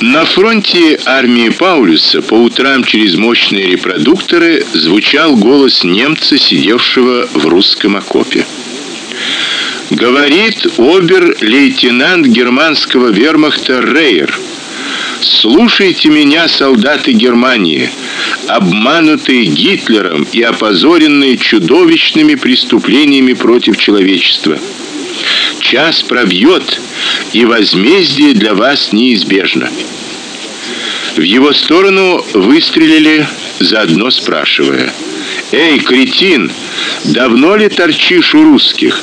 На фронте армии Паулюса по утрам через мощные репродукторы звучал голос немца, сидевшего в русском окопе. Говорит обер-лейтенант германского вермахта Рейер. Слушайте меня, солдаты Германии, обманутые Гитлером и опозоренные чудовищными преступлениями против человечества. Час пробьет, и возмездие для вас неизбежно. В его сторону выстрелили, заодно спрашивая: "Эй, кретин, давно ли торчишь у русских?"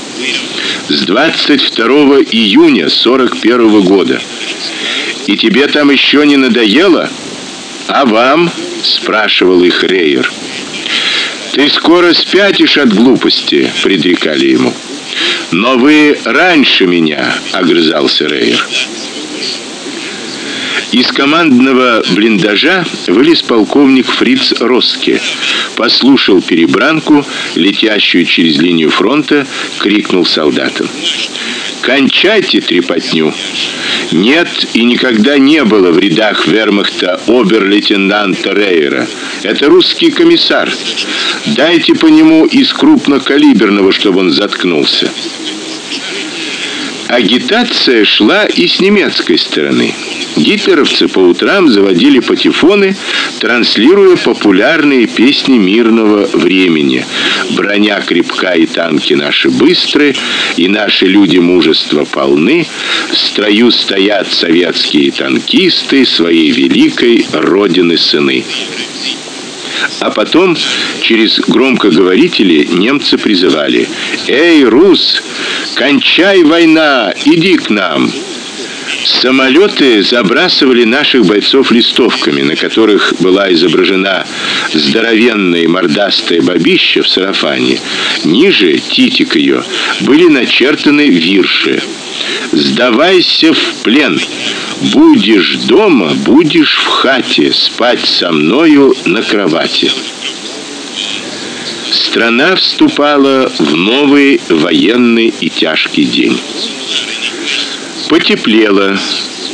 С 22 июня 41 -го года. И тебе там еще не надоело? А вам? спрашивал их Рейер. Ты скоро спятишь от глупости, предрекали ему. Но вы раньше меня, огрызался Рейер. Из командного блиндажа вылез полковник Фриц Роске, послушал перебранку, летящую через линию фронта, крикнул солдатам: "Кончайте трепотню! Нет и никогда не было в рядах Вермахта обер-лейтенанта Рейера. Это русский комиссар. Дайте по нему из крупнокалиберного, чтобы он заткнулся". Агитация шла и с немецкой стороны. Гитлеровцы по утрам заводили патефоны, транслируя популярные песни мирного времени. Броня крепка и танки наши быстры, и наши люди мужества полны. В строю стоят советские танкисты своей великой родины сыны. А потом через громкоговорители немцы призывали: "Эй, рус, кончай война, иди к нам!" Самолеты забрасывали наших бойцов листовками, на которых была изображена здоровенная мордастая бабища в сарафане. Ниже титик ее были начертаны вирши. Сдавайся в плен. Будешь дома, будешь в хате, спать со мною на кровати. Страна вступала в новый военный и тяжкий день. Потеплело.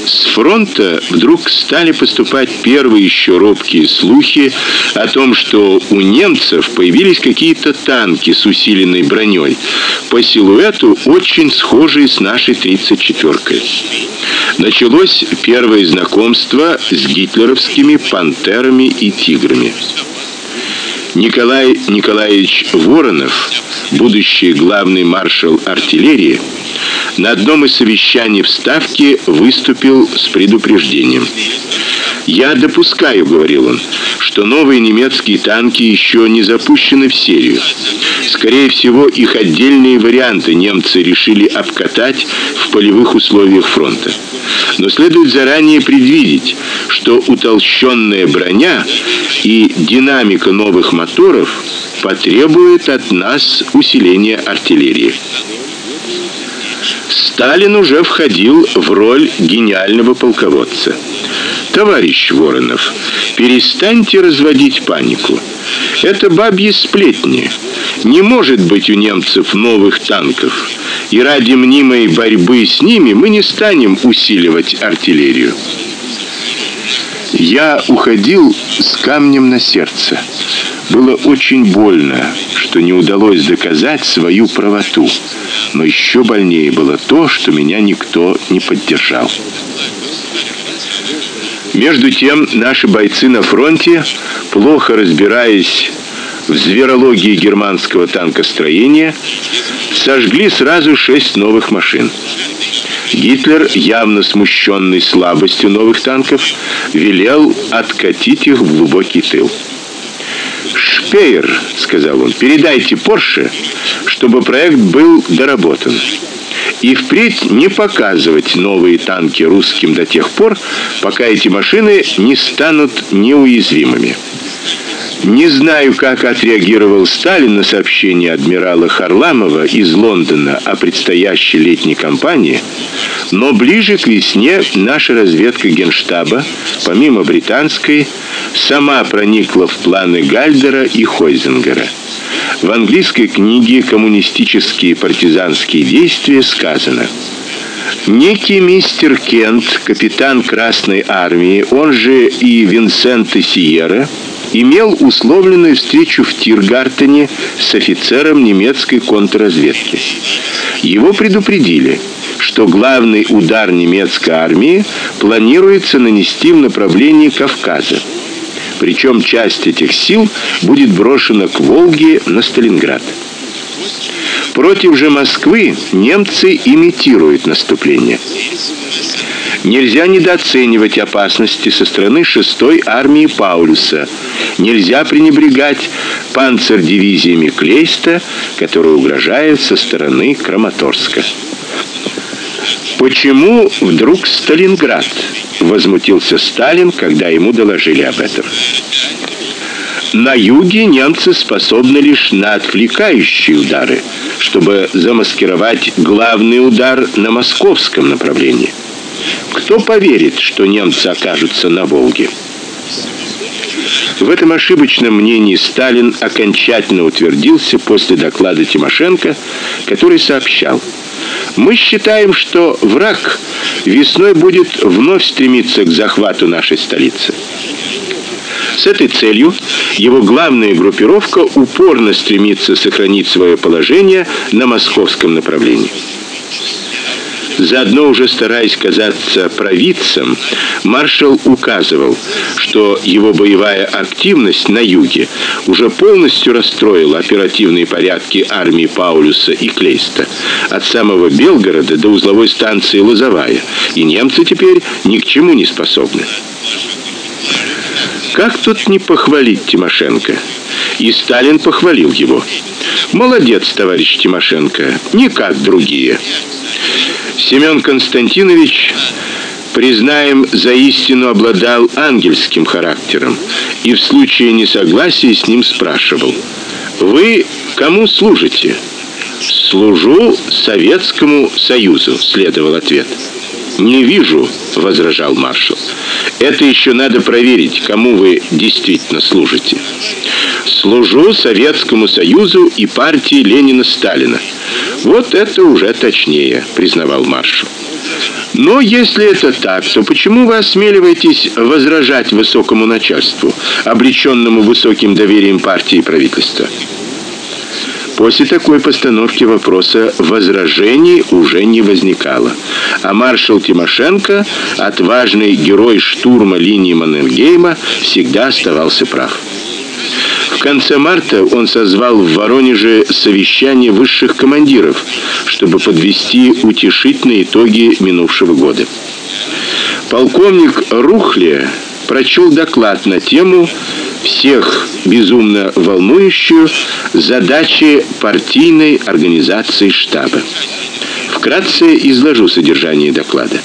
С фронта вдруг стали поступать первые еще робкие слухи о том, что у немцев появились какие-то танки с усиленной броней, по силуэту очень схожие с нашей 34-кой. Началось первое знакомство с гитлеровскими пантерами и тиграми. Николай Николаевич Воронов, будущий главный маршал артиллерии, на одном из совещаний в Ставке выступил с предупреждением. Я допускаю, говорил он, что новые немецкие танки еще не запущены в серию. Скорее всего, их отдельные варианты немцы решили обкатать в полевых условиях фронта. Но следует заранее предвидеть, что утолщенная броня и динамика новых моторов потребует от нас усиления артиллерии. Сталин уже входил в роль гениального полководца. Товарищ Воронов, перестаньте разводить панику. Это бабьи сплетни. Не может быть у немцев новых танков. И ради мнимой борьбы с ними мы не станем усиливать артиллерию. Я уходил с камнем на сердце. Было очень больно, что не удалось доказать свою правоту. Но еще больнее было то, что меня никто не поддержал. Между тем, наши бойцы на фронте, плохо разбираясь в зверологии германского танкостроения, сожгли сразу шесть новых машин. Гитлер, явно смущенный слабостью новых танков, велел откатить их в глубокий тыл. Шпеер, сказал он, передайте Порше, чтобы проект был доработан. И впредь не показывать новые танки русским до тех пор, пока эти машины не станут неуязвимыми. Не знаю, как отреагировал Сталин на сообщение адмирала Харламова из Лондона о предстоящей летней кампании, но ближе к весне наша разведка Генштаба, помимо британской, сама проникла в планы Гальдера и Хойзингера. В английской книге Коммунистические партизанские действия сказано: Некий мистер Кент, капитан Красной армии, он же и Винсент Сиера, имел условленную встречу в Тиргартене с офицером немецкой контрразведки. Его предупредили, что главный удар немецкой армии планируется нанести в направлении Кавказа. Причем часть этих сил будет брошена к Волге на Сталинград. Против же Москвы немцы имитируют наступление. Нельзя недооценивать опасности со стороны 6-й армии Паулюса. Нельзя пренебрегать панцердивизиями Клейста, которые угрожают со стороны Краматорска. Почему вдруг Сталинград? возмутился Сталин, когда ему доложили об этом. На юге немцы способны лишь на отвлекающие удары, чтобы замаскировать главный удар на московском направлении. Кто поверит, что немцы окажутся на Волге? В этом ошибочном мнении Сталин окончательно утвердился после доклада Тимошенко, который сообщал: "Мы считаем, что враг весной будет вновь стремиться к захвату нашей столицы. С этой целью его главная группировка упорно стремится сохранить свое положение на московском направлении. Заодно уже стараясь казаться провидцем, маршал указывал, что его боевая активность на юге уже полностью расстроила оперативные порядки армии Паулюса и Клейста от самого Белгорода до узловой станции Лозовая, и немцы теперь ни к чему не способны. Как тут не похвалить Тимошенко? И Сталин похвалил его. Молодец, товарищ Тимошенко, не как другие. Семен Константинович, признаем, за истину обладал ангельским характером и в случае несогласия с ним спрашивал: "Вы кому служите?" "Служу Советскому Союзу", следовал ответ. "Не вижу", возражал маршал. "Это еще надо проверить, кому вы действительно служите". "Служу Советскому Союзу и партии Ленина-Сталина". Вот это уже точнее, признавал маршал. Но если это так, то почему вы осмеливаетесь возражать высокому начальству, облечённому высоким доверием партии и правительства? После такой постановки вопроса возражений уже не возникало. А маршал Тимошенко, отважный герой штурма линии Маннергейма, всегда оставался прав. В конце марта он созвал в Воронеже совещание высших командиров, чтобы подвести утешительные итоги минувшего года. Полковник Рухле прочел доклад на тему всех безумно волнующую задачи партийной организации штаба. Вкратце изложу содержание доклада.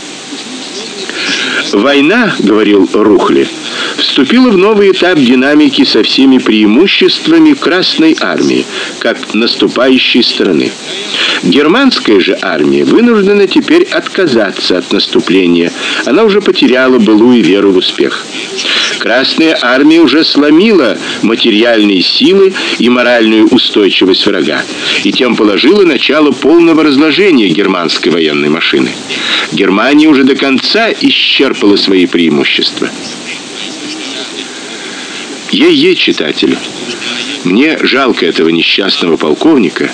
Война, говорил Рухле, вступила в новый этап динамики со всеми преимуществами Красной армии, как наступающей стороны. Германская же армия вынуждена теперь отказаться от наступления. Она уже потеряла былую веру в успех. Красная армия уже сломила материальные силы и моральную устойчивость врага, и тем положила начало полного разложения германской военной машины. Германия уже до конца исчерпала свои преимущества. Ей-ей, читатель, мне жалко этого несчастного полковника,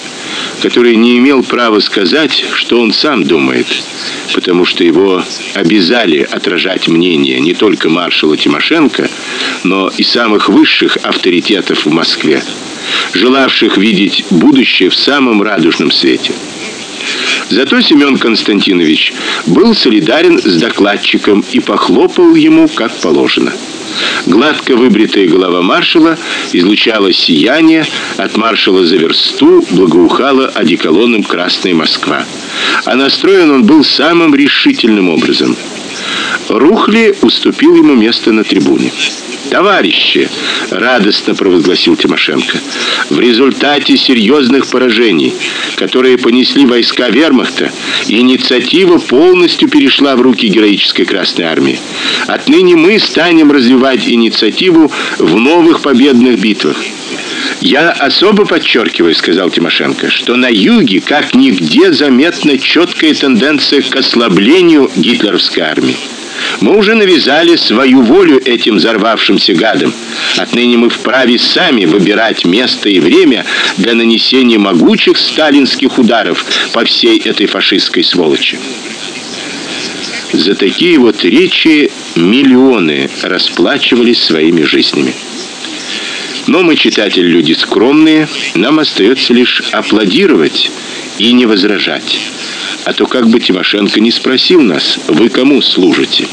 который не имел права сказать, что он сам думает, потому что его обязали отражать мнение не только маршала Тимошенко, но и самых высших авторитетов в Москве, желавших видеть будущее в самом радужном свете. Зато Семен Константинович был солидарен с докладчиком и похлопал ему как положено. Гладко выбритая голова маршала излучала сияние, от маршала за версту благоухала одеколоном Красная Москва. А настроен он был самым решительным образом. Рухли уступил ему место на трибуне. Товарищи, радостно провозгласил Тимошенко. В результате серьезных поражений, которые понесли войска Вермахта, инициатива полностью перешла в руки героической Красной армии. Отныне мы станем развивать инициативу в новых победных битвах. Я особо подчеркиваю, сказал Тимошенко, что на юге как нигде заметна четкая тенденция к ослаблению гитлеровской армии. Мы уже навязали свою волю этим взорвавшимся гадам. Отныне мы вправе сами выбирать место и время для нанесения могучих сталинских ударов по всей этой фашистской сволочи. За такие вот речи миллионы расплачивались своими жизнями. Но мы, читатели, люди скромные, нам остается лишь аплодировать и не возражать. А то как бы Тимошенко не спросил нас: "Вы кому служите?"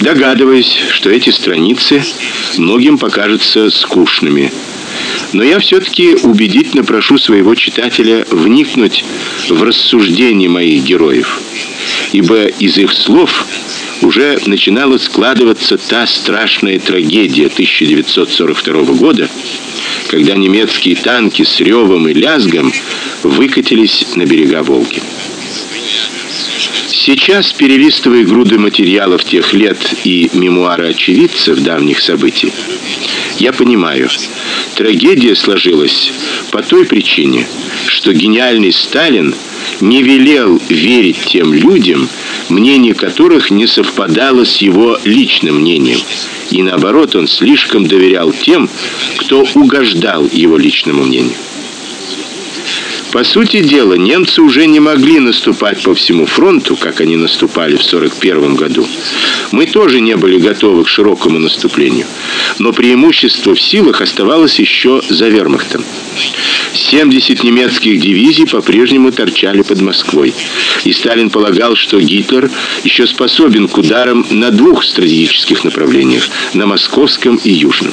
Догадываюсь, что эти страницы многим покажутся скучными. Но я все таки убедительно прошу своего читателя вникнуть в рассуждения моих героев, ибо из их слов уже начинала складываться та страшная трагедия 1942 года, когда немецкие танки с ревом и лязгом выкатились на берега Волги. Сейчас, перелистывая груды материалов тех лет и мемуары очевидцев давних событий, я понимаю, трагедия сложилась по той причине, что гениальный Сталин не велел верить тем людям, мнение которых не совпадало с его личным мнением. И наоборот, он слишком доверял тем, кто угождал его личному мнению. По сути дела, немцы уже не могли наступать по всему фронту, как они наступали в 41 году. Мы тоже не были готовы к широкому наступлению, но преимущество в силах оставалось еще за вермахтом. 70 немецких дивизий по-прежнему торчали под Москвой. И Сталин полагал, что Гитлер еще способен к ударам на двух стратегических направлениях на московском и южном.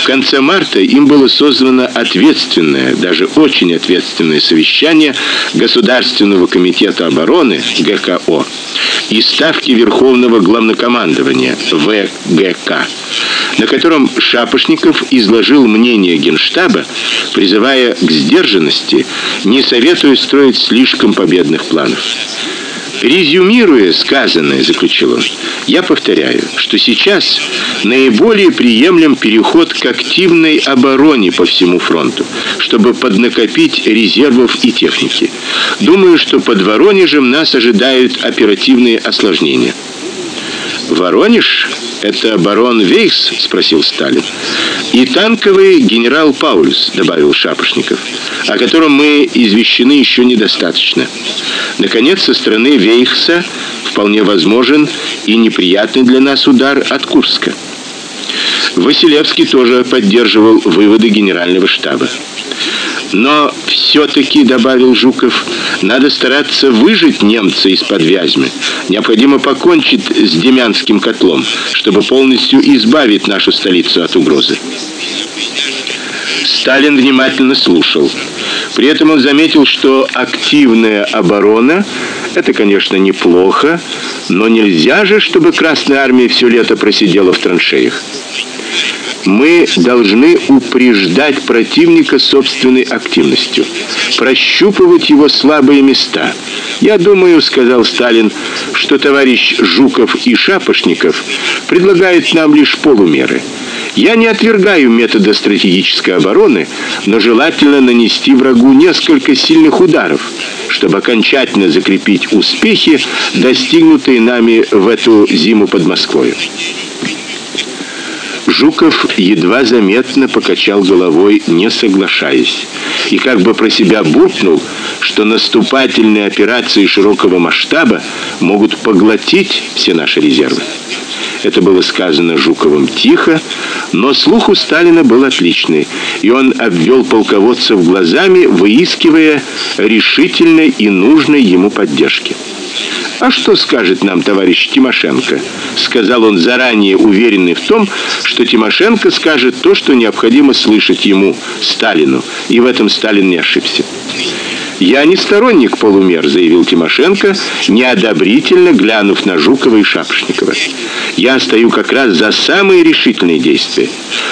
В конце марта им было создано ответственное, даже очень ответственное совещание Государственного комитета обороны ГКО и ставки Верховного главнокомандования ВГК, на котором Шапошников изложил мнение Генштаба, призывая к сдержанности, не советуя строить слишком победных планов. Резюмируя сказанное, заключил он, я повторяю, что сейчас наиболее приемлем переход к активной обороне по всему фронту, чтобы поднакопить резервов и техники. Думаю, что под Воронежем нас ожидают оперативные осложнения. Воронеж это барон Вейс, спросил Сталин. И танковый генерал Паулюс, добавил Шапошников, о котором мы извещены еще недостаточно. Наконец, со стороны Вейхса вполне возможен и неприятный для нас удар от Курска. Василевский тоже поддерживал выводы генерального штаба. Но все таки добавил Жуков, надо стараться выжить немца из-под Вязьмы. Необходимо покончить с Демянским котлом, чтобы полностью избавить нашу столицу от угрозы. Сталин внимательно слушал. При этом он заметил, что активная оборона это, конечно, неплохо, но нельзя же, чтобы Красная армия все лето просидела в траншеях. Мы должны упреждать противника собственной активностью, прощупывать его слабые места. Я думаю, сказал Сталин, что товарищ Жуков и Шапошников предлагают нам лишь полумеры. Я не отвергаю метода стратегической обороны, но желательно нанести врагу несколько сильных ударов, чтобы окончательно закрепить успехи, достигнутые нами в эту зиму под Москвой. Жуков едва заметно покачал головой, не соглашаясь, и как бы про себя буркнул, что наступательные операции широкого масштаба могут поглотить все наши резервы. Это было сказано Жуковым тихо, но слух у Сталина был отличный, и он обвел полководцев глазами, выискивая решительной и нужной ему поддержки. А что скажет нам товарищ Тимошенко? сказал он заранее уверенный в том, что Тимошенко скажет то, что необходимо слышать ему, Сталину, и в этом Сталин не ошибся. Я не сторонник полумер, заявил Тимошенко, неодобрительно глянув на Жукова и Шапошникова. Я стою как раз за самые решительные действия.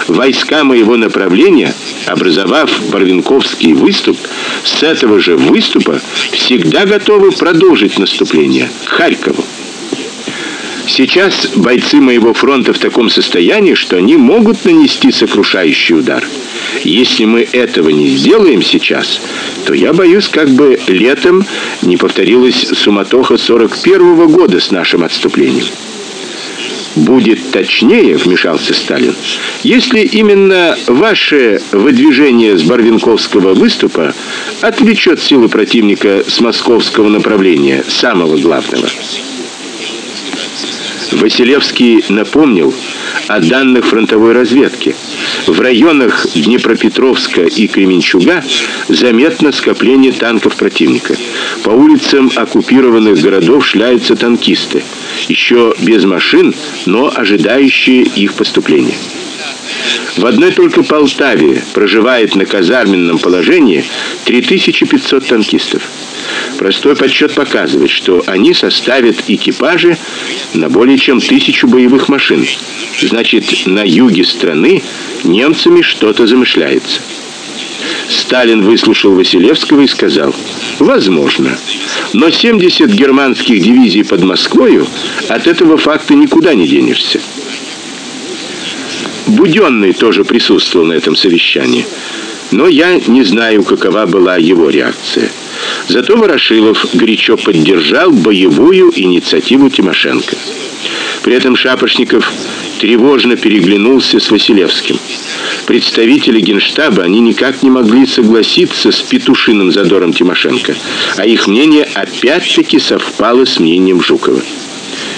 Войска моего направления, образовав Барвинковский выступ, с этого же выступа всегда готовы продолжить наступление к Харькову. Сейчас бойцы моего фронта в таком состоянии, что они могут нанести сокрушающий удар. Если мы этого не сделаем сейчас, то я боюсь, как бы летом не повторилась суматоха 41 -го года с нашим отступлением. Будет точнее, вмешался Сталин. Если именно ваше выдвижение с Барвинковского выступа отвлечет силы противника с московского направления, самого главного. Василевский напомнил о данных фронтовой разведки. В районах Днепропетровска и Кременчуга заметно скопление танков противника. По улицам оккупированных городов шляются танкисты, еще без машин, но ожидающие их поступления. В одной только Полтаве проживает на казарменном положении 3500 танкистов. Простой подсчет показывает, что они составят экипажи на более чем тысячу боевых машин. Значит, на юге страны немцами что-то замышляется. Сталин выслушал Василевского и сказал: "Возможно, но 70 германских дивизий под Москвой от этого факта никуда не денешься". Будённый тоже присутствовал на этом совещании. Но я не знаю, какова была его реакция. Зато Ворошилов горячо поддержал боевую инициативу Тимошенко. При этом Шапошников тревожно переглянулся с Василевским. Представители Генштаба, они никак не могли согласиться с петушиным задором Тимошенко, а их мнение опять-таки совпало с мнением Жукова.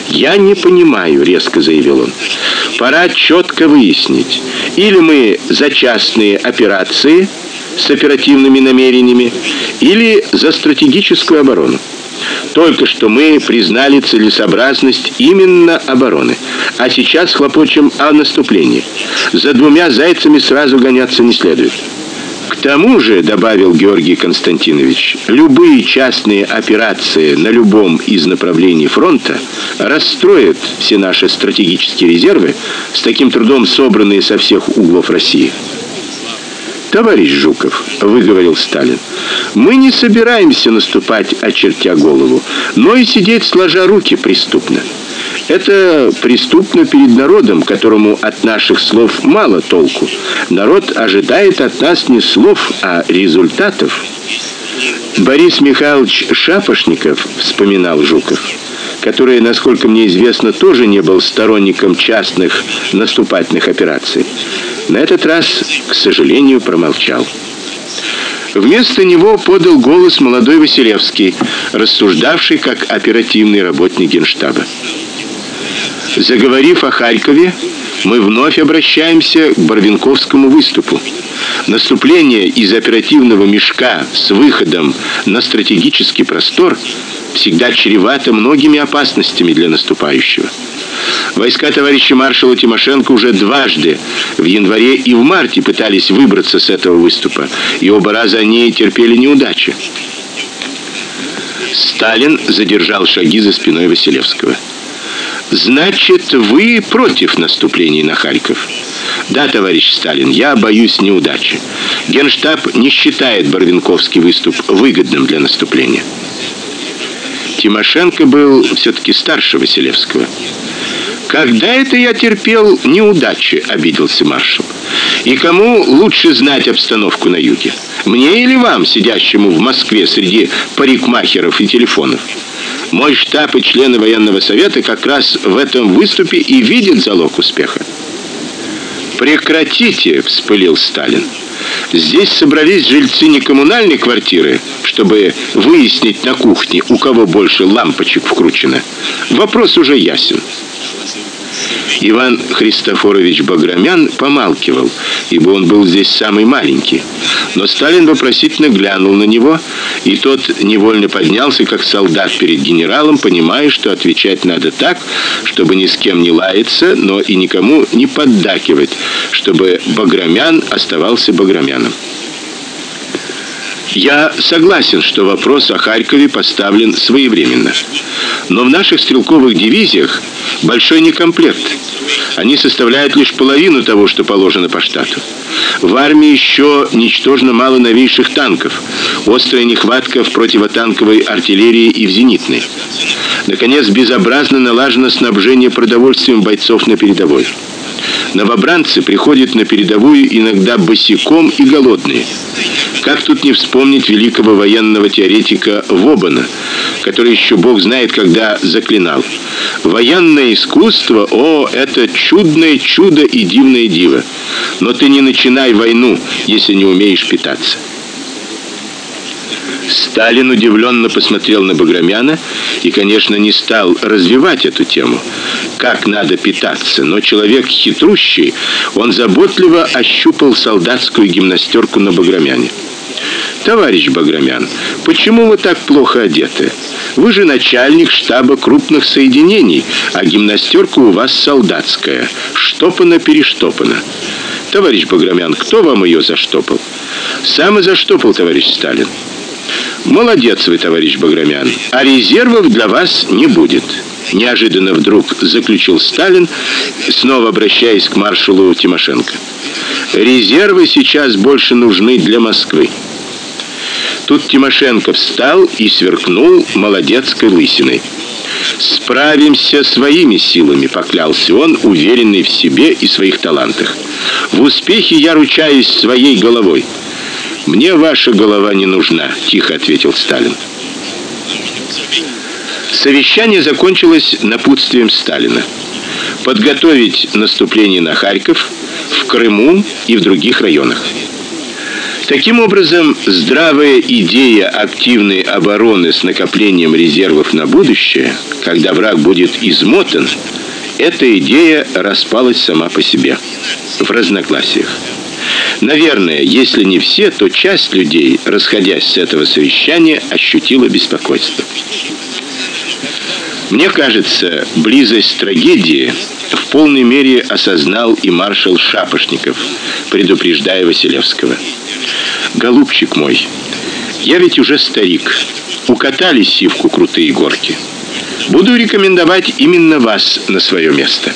"Я не понимаю", резко заявил он. "Пора четко выяснить, или мы за частные операции, с оперативными намерениями или за стратегическую оборону. Только что мы признали целесообразность именно обороны, а сейчас хлопочем о наступлении. За двумя зайцами сразу гоняться не следует. Тому же, добавил Георгий Константинович, любые частные операции на любом из направлений фронта расстроят все наши стратегические резервы, с таким трудом собранные со всех углов России. Товарищ Жуков, выговорил Сталин. Мы не собираемся наступать, очертя голову, но и сидеть сложа руки преступно. Это преступно перед народом, которому от наших слов мало толку. Народ ожидает от нас не слов, а результатов. Борис Михайлович Шапошников вспоминал Жуков, который, насколько мне известно, тоже не был сторонником частных наступательных операций. На этот раз, к сожалению, промолчал. Вместо него подал голос молодой Василевский, рассуждавший как оперативный работник Генштаба. Заговорив о Харькове, мы вновь обращаемся к Барвинковскому выступу. Наступление из оперативного мешка с выходом на стратегический простор всегда чревато многими опасностями для наступающего. Войска товарища маршала Тимошенко уже дважды в январе и в марте пытались выбраться с этого выступа, и оба раза они терпели неудачи. Сталин задержал шаги за спиной Василевского. Значит, вы против наступления на Харьков? Да, товарищ Сталин, я боюсь неудачи. Генштаб не считает Барвинковский выступ выгодным для наступления. Тимошенко был все таки старше Василевского. Когда это я терпел неудачи, обиделся маршал. И кому лучше знать обстановку на юге? Мне или вам, сидящему в Москве среди парикмахеров и телефонов? Мой штаб и члены военного совета как раз в этом выступе и видят залог успеха. Прекратите, вспылил Сталин. Здесь собрались жильцы не коммунальной квартиры, чтобы выяснить на кухне, у кого больше лампочек вкручено. Вопрос уже ясен. Иван Христофорович Баграмян помалкивал, ибо он был здесь самый маленький. Но Сталин вопросительно глянул на него, и тот невольно поднялся, как солдат перед генералом, понимая, что отвечать надо так, чтобы ни с кем не лаяться, но и никому не поддакивать, чтобы Баграмян оставался Баграмяном. Я согласен, что вопрос о Харькове поставлен своевременно. Но в наших стрелковых дивизиях большой некомплект. Они составляют лишь половину того, что положено по штату. В армии еще ничтожно мало новейших танков. Острая нехватка в противотанковой артиллерии и в зенитной. Наконец, безобразно налажено снабжение продовольствием бойцов на передовой. Новобранцы приходят на передовую иногда босиком и голодные. Как тут не вспомнить великого военного теоретика Вобана, который еще Бог знает когда заклинал: "Военное искусство, о, это чудное чудо и дивное диво. Но ты не начинай войну, если не умеешь питаться". Сталин удивленно посмотрел на Баграмяна и, конечно, не стал развивать эту тему. Как надо питаться, но человек хитрущий, он заботливо ощупал солдатскую гимнастерку на Баграмяне. Товарищ Баграмян, почему вы так плохо одеты? Вы же начальник штаба крупных соединений, а гимнастерка у вас солдатская, штопана-перештопана. Товарищ Баграмян, кто вам ее заштопал? Сам и заштопал товарищ Сталин. Молодец вы, товарищ Баграмян. А резервов для вас не будет. Неожиданно вдруг заключил Сталин, снова обращаясь к маршалу Тимошенко. Резервы сейчас больше нужны для Москвы. Тут Тимошенко встал и сверкнул молодецкой лысиной. Справимся своими силами, поклялся он, уверенный в себе и своих талантах. В успехе я ручаюсь своей головой. Мне ваша голова не нужна, тихо ответил Сталин. Совещание закончилось напутствием Сталина подготовить наступление на Харьков, в Крыму и в других районах. Таким образом, здравая идея активной обороны с накоплением резервов на будущее, когда враг будет измотан, эта идея распалась сама по себе в разногласиях. Наверное, если не все, то часть людей, расходясь с этого совещания, ощутила беспокойство. Мне кажется, близость трагедии в полной мере осознал и маршал Шапошников, предупреждая Василевского. Голубчик мой, я ведь уже старик. Укатали сивку крутые горки. Буду рекомендовать именно вас на свое место.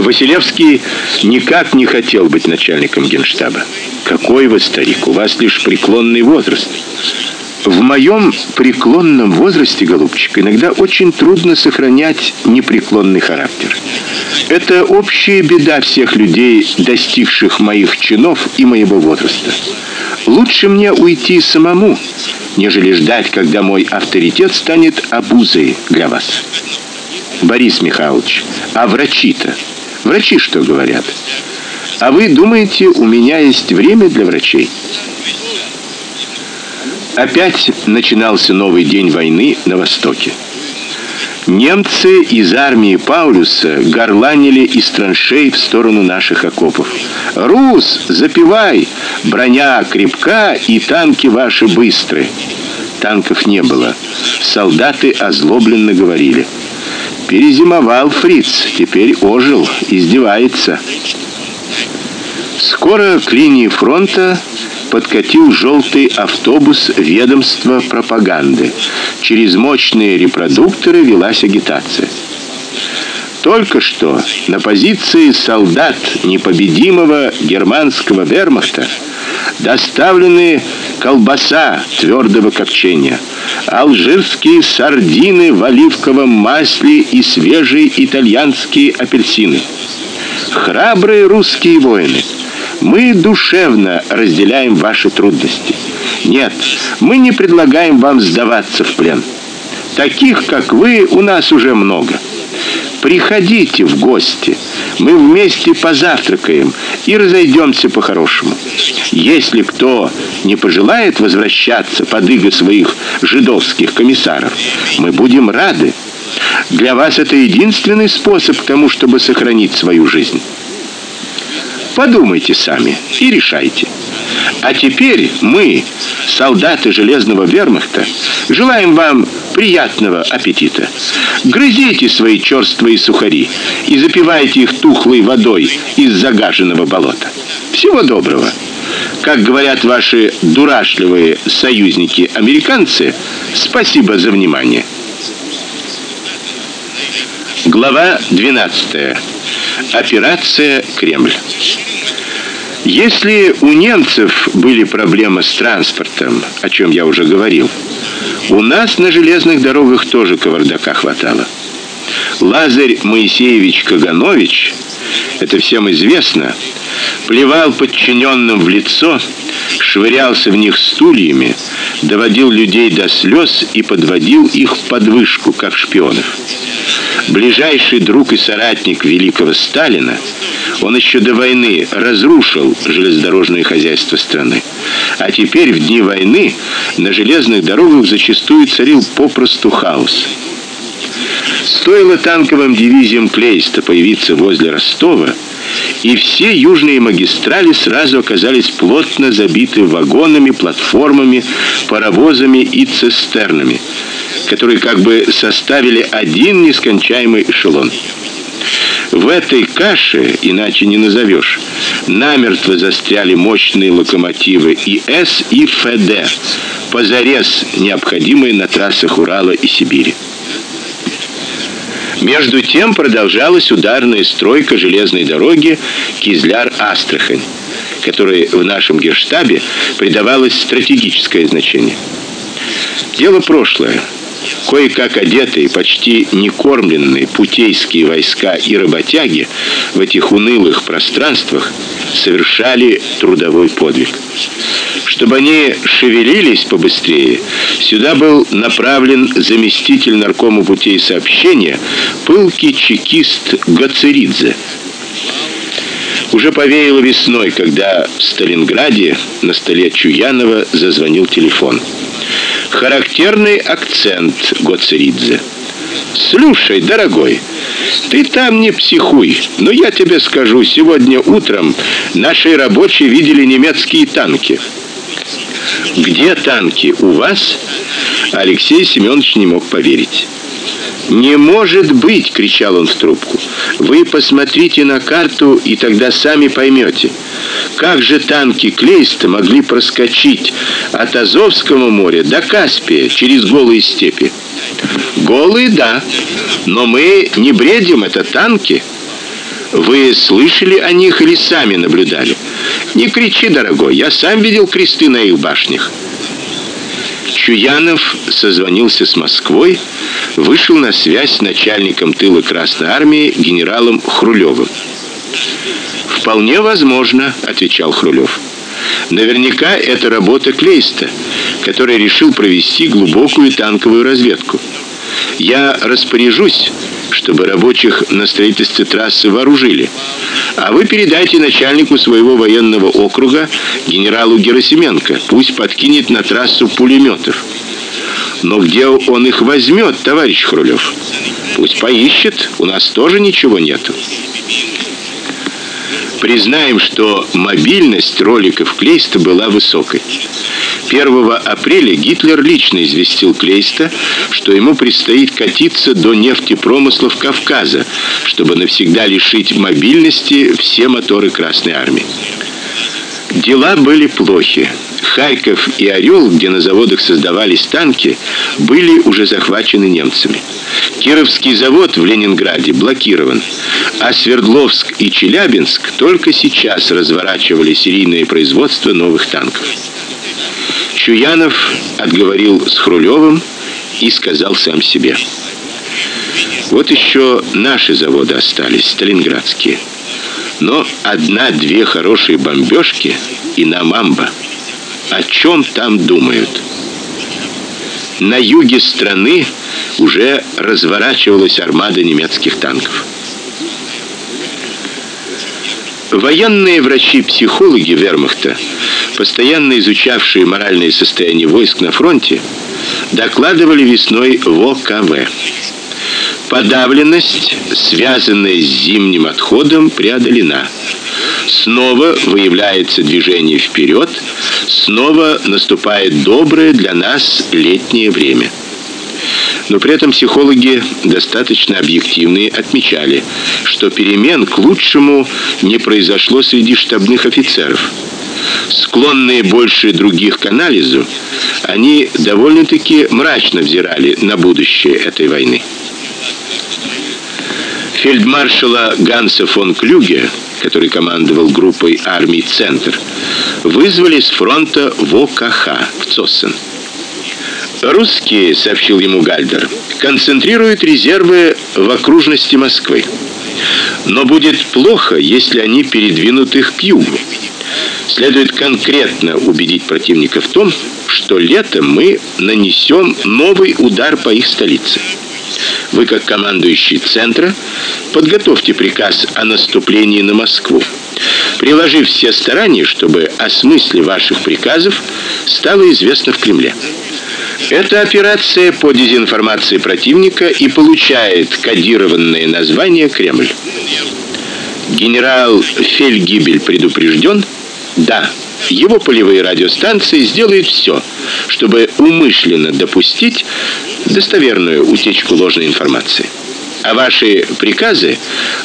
Василевский никак не хотел быть начальником Генштаба. Какой вы старик, у вас лишь преклонный возраст. В моем преклонном возрасте, голубчик, иногда очень трудно сохранять непреклонный характер. Это общая беда всех людей, достигших моих чинов и моего возраста. Лучше мне уйти самому, нежели ждать, когда мой авторитет станет обузой для вас. Борис Михайлович, а врачи-то Врачи что говорят? А вы думаете, у меня есть время для врачей? Опять начинался новый день войны на востоке. Немцы из армии Паулюса горланили из траншей в сторону наших окопов. Рус, запивай, броня крепка и танки ваши быстрые. Танков не было. Солдаты озлобленно говорили: Перезимовал фриц, теперь ожил, издевается. Скоро к линии фронта подкатил желтый автобус ведомства пропаганды. Через мощные репродукторы велась агитация. Только что на позиции солдат непобедимого германского вермахта доставлены колбаса твердого копчения, алжирские сардины в оливковом масле и свежие итальянские апельсины. Храбрые русские воины, мы душевно разделяем ваши трудности. Нет, мы не предлагаем вам сдаваться в плен. Таких, как вы, у нас уже много. Приходите в гости. Мы вместе позавтракаем и разойдемся по-хорошему. Если кто не пожелает возвращаться под иго своих жидовских комиссаров, мы будем рады. Для вас это единственный способ к тому, чтобы сохранить свою жизнь. Подумайте сами и решайте. А теперь мы, солдаты железного вермахта, желаем вам приятного аппетита. Грызите свои черствые сухари и запивайте их тухлой водой из загаженного болота. Всего доброго. Как говорят ваши дурашливые союзники американцы, спасибо за внимание. Глава 12. Операция Кремль. Если у немцев были проблемы с транспортом, о чем я уже говорил, У нас на железных дорогах тоже кавардака хватало. Лазарь Моисеевич Каганович, это всем известно, плевал подчиненным в лицо, швырялся в них стульями, доводил людей до слез и подводил их в подвышку, как шпионов. Ближайший друг и соратник великого Сталина, он еще до войны разрушил железнодорожное хозяйство страны. А теперь в дни войны на железных дорогах зачастую царил попросту хаос. Стоило танковым дивизиям Клейста появиться возле Ростова, и все южные магистрали сразу оказались плотно забиты вагонами, платформами, паровозами и цистернами, которые как бы составили один нескончаемый эшелон. В этой каше, иначе не назовешь, намертво застряли мощные локомотивы ИС и ФД, позарез необходимые на трассах Урала и Сибири. Между тем продолжалась ударная стройка железной дороги Кизляр-Астрахань, которой в нашем Герштабе придавалось стратегическое значение. Дело прошлое. Кое-как одетые, почти не кормленные путейские войска и работяги в этих унылых пространствах совершали трудовой подвиг. Чтобы они шевелились побыстрее, сюда был направлен заместитель наркома путей сообщения, пылкий чекист Гацеридзе. Уже повеяло весной, когда в Сталинграде на столе Чуянова зазвонил телефон. Характерный акцент Гоцеридзе. Слушай, дорогой, ты там не психуй, но я тебе скажу, сегодня утром наши рабочие видели немецкие танки. Где танки у вас? Алексей Семенович не мог поверить. Не может быть, кричал он в трубку. Вы посмотрите на карту и тогда сами поймете. Как же танки Клейста могли проскочить от Азовского моря до Каспия через голые степи? Голые, да, но мы не бредим, это танки. Вы слышали о них или сами наблюдали? Не кричи, дорогой, я сам видел кресты на их башнях. Чуянов созвонился с Москвой, вышел на связь с начальником тыла Красной армии генералом Хрулевым. Вполне возможно, отвечал Хрулев. Наверняка это работа Клейста, который решил провести глубокую танковую разведку. Я распоряжусь, чтобы рабочих на строительстве трассы вооружили. А вы передайте начальнику своего военного округа генералу Герасименко, пусть подкинет на трассу пулеметов. Но где он их возьмет, товарищ Хрулев? Пусть поищет, у нас тоже ничего нету. Признаем, что мобильность роликов Клейста была высокой. 1 апреля Гитлер лично известил Клейста, что ему предстоит катиться до нефтепромыслов Кавказа, чтобы навсегда лишить мобильности все моторы Красной армии. Дела были плохи. Харьков и Орел, где на заводах создавались танки, были уже захвачены немцами. Кировский завод в Ленинграде блокирован, а Свердловск и Челябинск только сейчас разворачивали серийное производство новых танков. Чуянов отговорил с Хрулевым и сказал сам себе: "Вот еще наши заводы остались, сталинградские. Но одна-две хорошие бомбежки и на мамба. О чем там думают?" На юге страны уже разворачивалась армада немецких танков. Военные врачи-психологи Вермахта, постоянно изучавшие моральное состояние войск на фронте, докладывали весной в ОКВ. Подавленность, связанная с зимним отходом, преодолена. Снова выявляется движение вперед, снова наступает доброе для нас летнее время. Но при этом психологи достаточно объективные отмечали, что перемен к лучшему не произошло среди штабных офицеров. Склонные больше других к анализу, они довольно-таки мрачно взирали на будущее этой войны. Фельдмаршала Ганса фон Клюге, который командовал группой армий Центр, вызвали с фронта в ОКХ в Цоссен. Русские, сообщил ему Гальдер, концентрируют резервы в окружности Москвы. Но будет плохо, если они передвинут их к югу. Следует конкретно убедить противника в том, что летом мы нанесем новый удар по их столице. Вы, как командующий центра, подготовьте приказ о наступлении на Москву, приложив все старания, чтобы о смысле ваших приказов стало известно в Кремле. Эта операция по дезинформации противника и получает кодированное название Кремль. Генерал Фельгибель предупрежден? Да. Его полевые радиостанции сделают все, чтобы умышленно допустить достоверную утечку ложной информации. А ваши приказы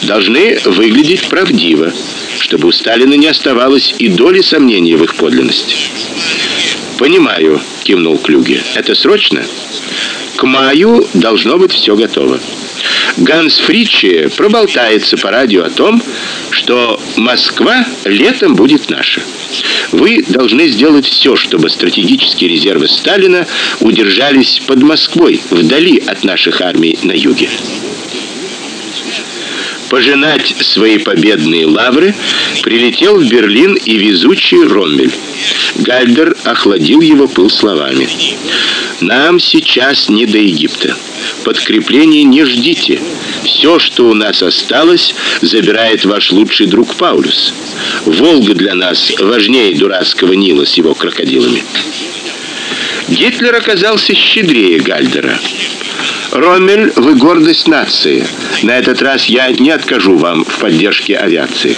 должны выглядеть правдиво, чтобы у Сталина не оставалось и доли сомнений в их подлинности. Понимаю, кивнул Клюге. Это срочно? К маю должно быть все готово. Ганс Фричи проболтается по радио о том, что Москва летом будет наша. Вы должны сделать все, чтобы стратегические резервы Сталина удержались под Москвой, вдали от наших армий на юге. Пожинать свои победные лавры прилетел в Берлин и везучий Роммель. Гальдер охладил его пыл словами. Нам сейчас не до Египта. Подкреплений не ждите. Все, что у нас осталось, забирает ваш лучший друг Паулюс. Волга для нас важнее дурацкого Нила с его крокодилами. Гитлер оказался щедрее Гальдера. Роммель, вы гордость нации. На этот раз я не откажу вам в поддержке авиации.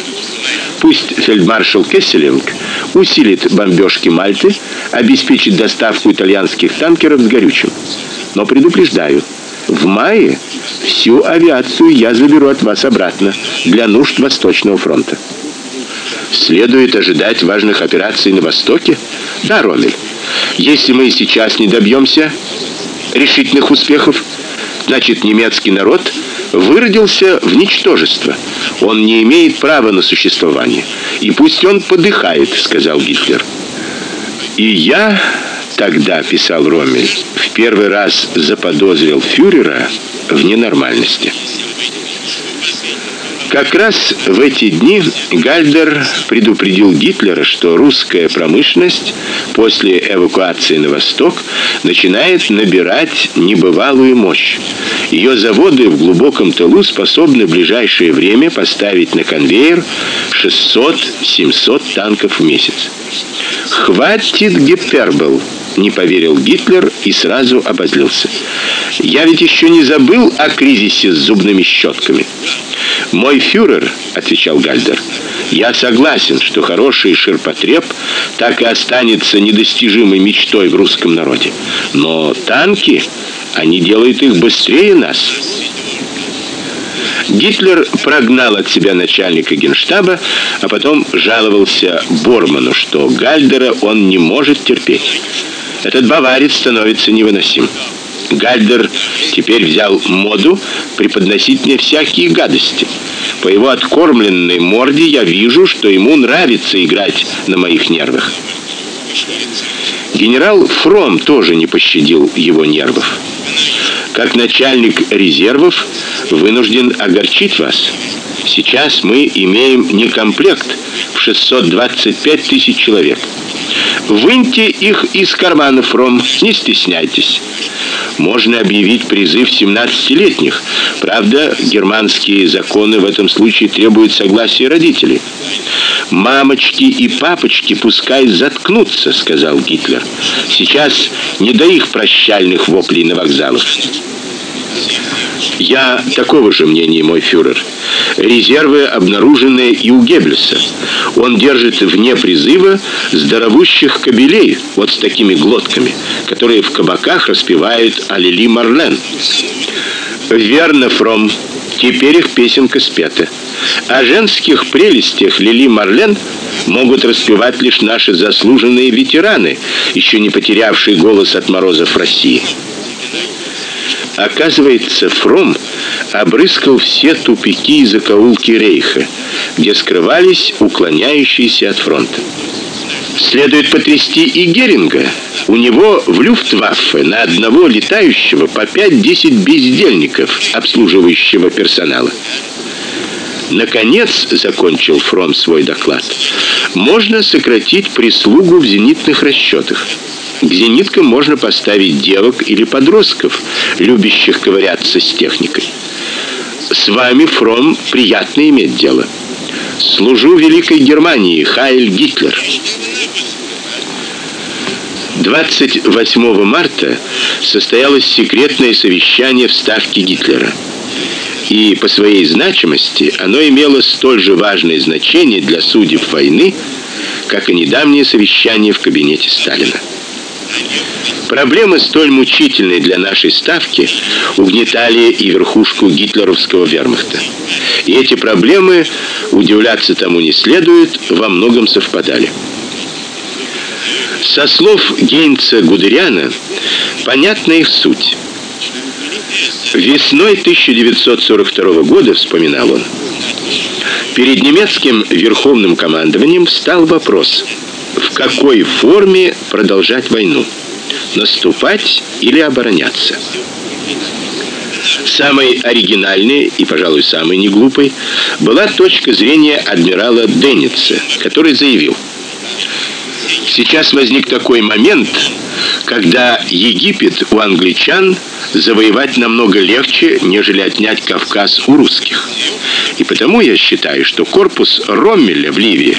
Пусть фельдмаршал Кесселинг усилит бомбежки Мальты, обеспечит доставку итальянских танкеров с горючим. Но предупреждаю, в мае всю авиацию я заберу от вас обратно для нужд Восточного фронта. Следует ожидать важных операций на востоке? Да, Ромель. Если мы сейчас не добьемся решительных успехов, значит, немецкий народ выродился в ничтожество. Он не имеет права на существование. И пусть он подыхает, сказал Гитлер. И я тогда, писал Роммель, в первый раз заподозрил фюрера в ненормальности. Как раз в эти дни Гальдер предупредил Гитлера, что русская промышленность после эвакуации на восток начинает набирать небывалую мощь. Ее заводы в глубоком тылу способны в ближайшее время поставить на конвейер 600-700 танков в месяц. Хватит гипербол, не поверил Гитлер и сразу обозлился. Я ведь еще не забыл о кризисе с зубными щетками. Мой фюрер, отвечал Гальдер. Я согласен, что хороший ширпотреб так и останется недостижимой мечтой в русском народе. Но танки, они делают их быстрее нас. Гитлер прогнал от себя начальника Генштаба, а потом жаловался Борману, что Гальдера он не может терпеть. Этот баварец становится невыносим. Гальдер теперь взял моду преподносить мне всякие гадости. По его откормленной морде я вижу, что ему нравится играть на моих нервах. Генерал Фром тоже не пощадил его нервов. Как начальник резервов вынужден огорчить вас. Сейчас мы имеем не комплект в 625 тысяч человек. Выньте их из карманов, Ром, не стесняйтесь. Можно объявить призыв 17-летних. Правда, германские законы в этом случае требуют согласия родителей. Мамочки и папочки пускай заткнутся, сказал Гитлер. Сейчас не до их прощальных воплей на вокзалах. Я такого же мнения, мой фюрер. Резервы обнаружены и у Геббельса. Он держит вне призыва здоровущих кобелей, вот с такими глотками, которые в кабаках распевают Алили Марлен. Верно, Фром. Теперь их песенка спета. О женских прелестях Лили Марлен могут распевать лишь наши заслуженные ветераны, еще не потерявшие голос от морозов России. Оказывается, Фром обрыскал все тупики и закоулки Рейха, где скрывались уклоняющиеся от фронта. Следует потрясти и Геринга. У него в Люфтваффе на одного летающего по 5-10 бездельников обслуживающего персонала. Наконец, закончил Фром свой доклад. Можно сократить прислугу в зенитных расчетах. К зениткам можно поставить девок или подростков, любящих ковыряться с техникой. С вами, Фром, приятно иметь дело. Служу великой Германии, Хайль Гитлер. 28 марта состоялось секретное совещание в ставке Гитлера. И по своей значимости оно имело столь же важное значение для судеб войны, как и недавнее совещание в кабинете Сталина. Проблемы столь мучительные для нашей ставки угнетали и верхушку гитлеровского вермахта. И эти проблемы, удивляться тому не следует, во многом совпадали. Со слов Гейнца Гудериана понятна их суть. Весной 1942 года, вспоминал он, перед немецким верховным командованием встал вопрос: в какой форме продолжать войну? Наступать или обороняться? Самой оригинальной и, пожалуй, самой неглупой была точка зрения адмирала Денница, который заявил: Сейчас возник такой момент, когда Египет у англичан завоевать намного легче, нежели отнять Кавказ у русских. И потому я считаю, что корпус Роммеля в Ливии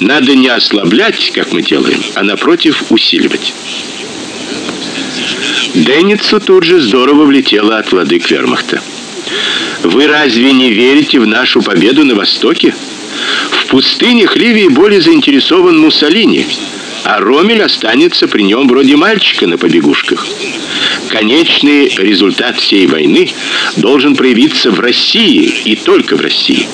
надо не ослаблять, как мы делаем, а напротив усиливать. Денницу тут же здорово влетело от владык Вермахта. Вы разве не верите в нашу победу на востоке? В пустынях Ливии более заинтересован Муссолини а Ромель останется при нем вроде мальчика на побегушках. Конечный результат всей войны должен проявиться в России и только в России.